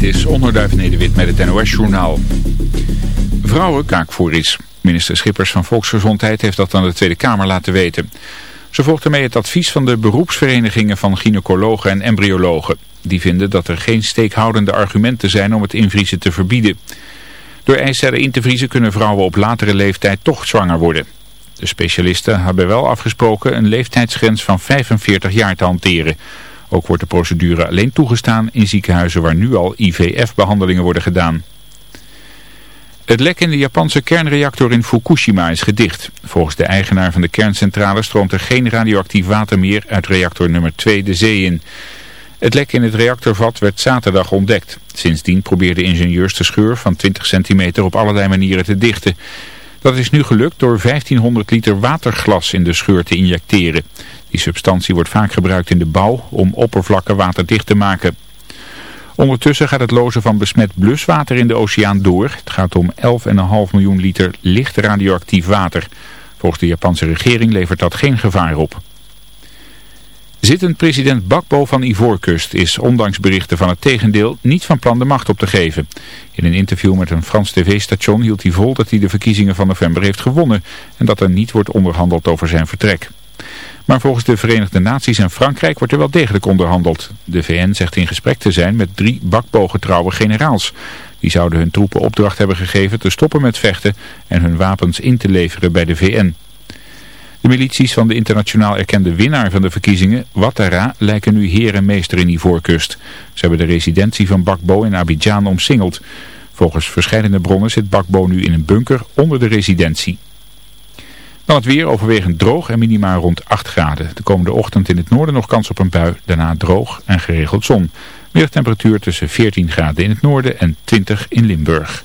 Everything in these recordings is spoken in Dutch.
Is Onderduif Nederwit met het NOS-journaal. Vrouwen kaakvoer is. Minister Schippers van Volksgezondheid heeft dat aan de Tweede Kamer laten weten. Ze volgt ermee het advies van de beroepsverenigingen van gynaecologen en embryologen. Die vinden dat er geen steekhoudende argumenten zijn om het invriezen te verbieden. Door ijscellen in te vriezen kunnen vrouwen op latere leeftijd toch zwanger worden. De specialisten hebben wel afgesproken een leeftijdsgrens van 45 jaar te hanteren... Ook wordt de procedure alleen toegestaan in ziekenhuizen waar nu al IVF-behandelingen worden gedaan. Het lek in de Japanse kernreactor in Fukushima is gedicht. Volgens de eigenaar van de kerncentrale stroomt er geen radioactief water meer uit reactor nummer 2 de zee in. Het lek in het reactorvat werd zaterdag ontdekt. Sindsdien probeerden ingenieurs de scheur van 20 centimeter op allerlei manieren te dichten. Dat is nu gelukt door 1500 liter waterglas in de scheur te injecteren. Die substantie wordt vaak gebruikt in de bouw om oppervlakken waterdicht te maken. Ondertussen gaat het lozen van besmet bluswater in de oceaan door. Het gaat om 11,5 miljoen liter licht radioactief water. Volgens de Japanse regering levert dat geen gevaar op. Zittend president Bakbo van Ivoorkust is, ondanks berichten van het tegendeel, niet van plan de macht op te geven. In een interview met een Frans tv-station hield hij vol dat hij de verkiezingen van november heeft gewonnen en dat er niet wordt onderhandeld over zijn vertrek. Maar volgens de Verenigde Naties en Frankrijk wordt er wel degelijk onderhandeld. De VN zegt in gesprek te zijn met drie bakbogetrouwe generaals. Die zouden hun troepen opdracht hebben gegeven te stoppen met vechten en hun wapens in te leveren bij de VN. De milities van de internationaal erkende winnaar van de verkiezingen, Ouattara, lijken nu heer en meester in Ivoorkust. Ze hebben de residentie van Bakbo in Abidjan omsingeld. Volgens verschillende bronnen zit Bakbo nu in een bunker onder de residentie. Dan het weer overwegend droog en minimaal rond 8 graden. De komende ochtend in het noorden nog kans op een bui, daarna droog en geregeld zon. Middagtemperatuur tussen 14 graden in het noorden en 20 in Limburg.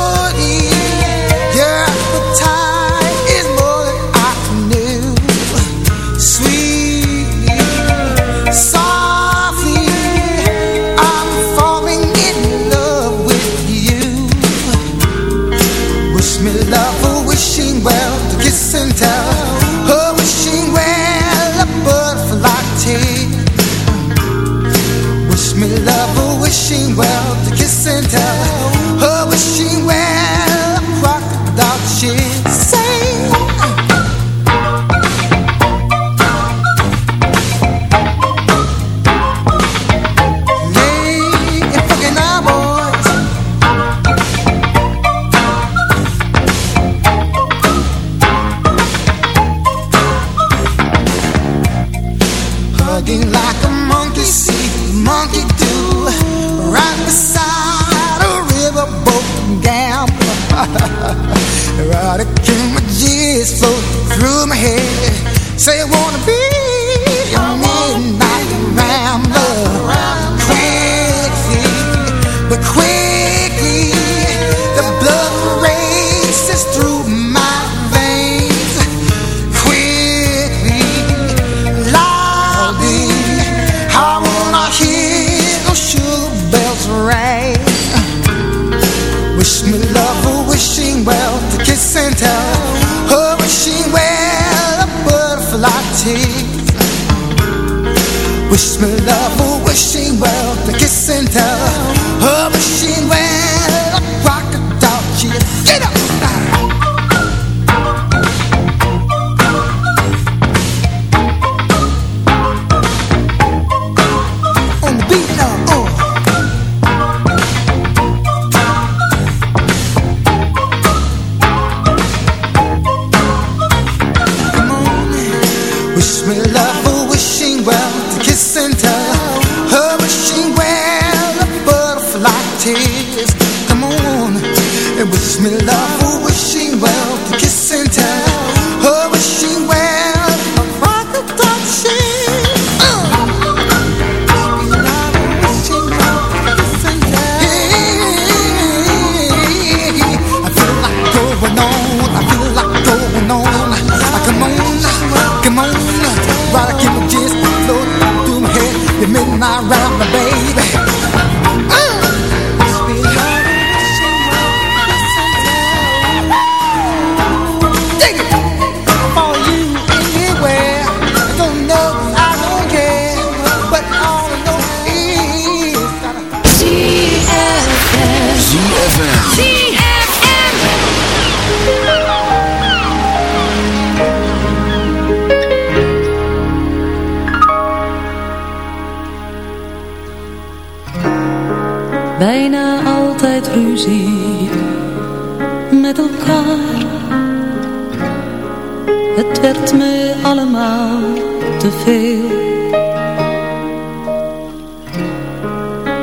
me love for wishing well, the kiss and tell.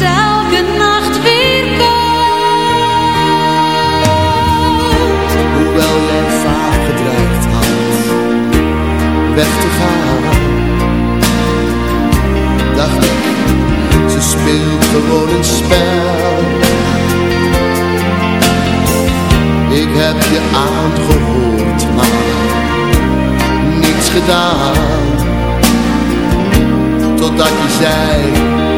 Elke nacht weerkomt. Hoewel jij vaak gedreigd had, weg te gaan, dacht ik, ze speelt gewoon het spel. Ik heb je aangehoord, maar niets gedaan. Totdat je zei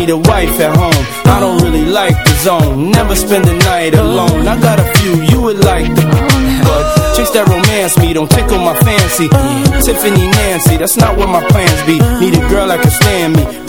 Need a wife at home. I don't really like the zone. Never spend the night alone. I got a few you would like the but chase that romance me don't tickle my fancy. Tiffany Nancy, that's not what my plans be. Need a girl that can stand me,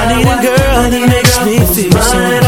I need a girl that makes me feel so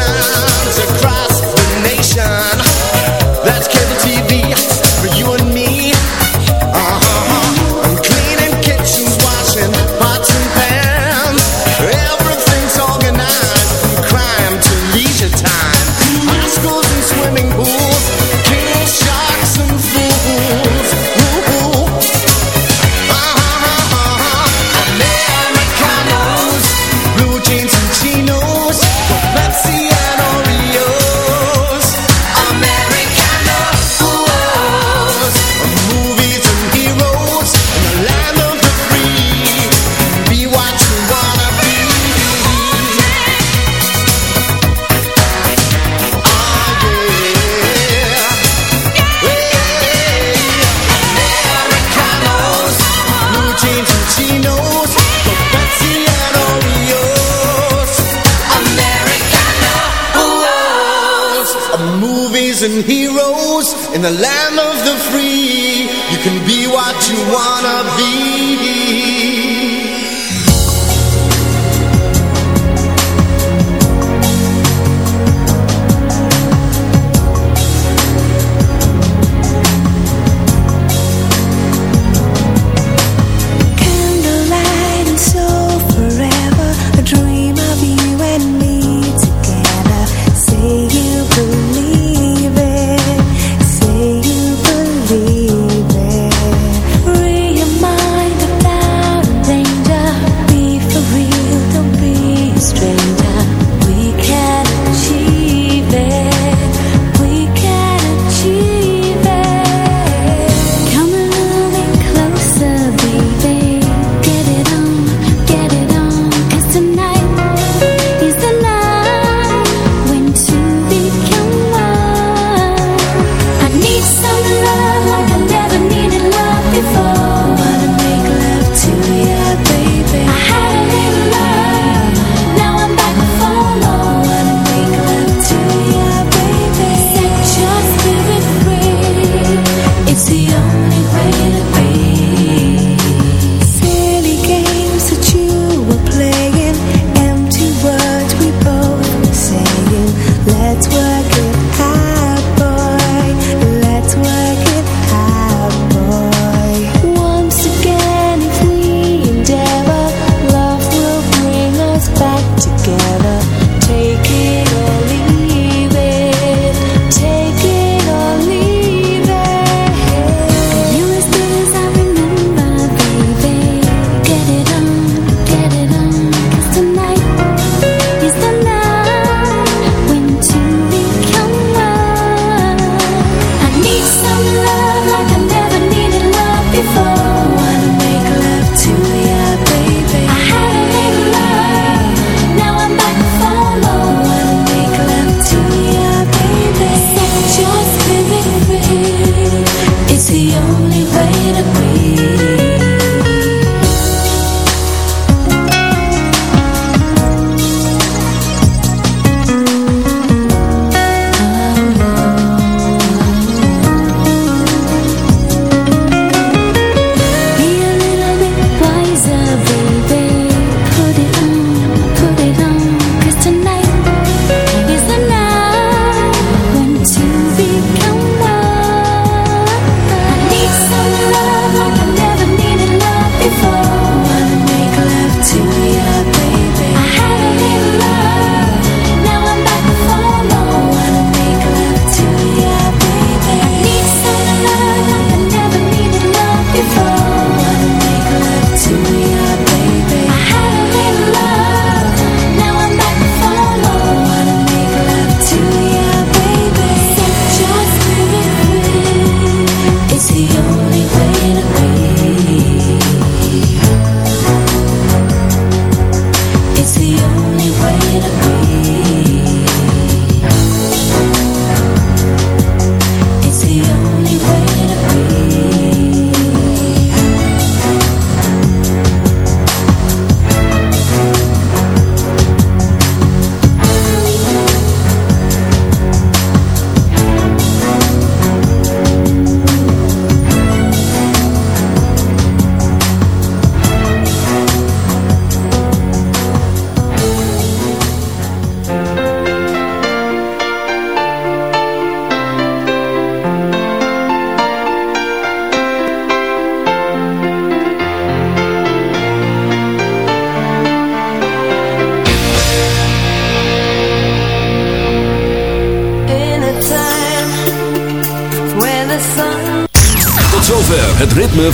time.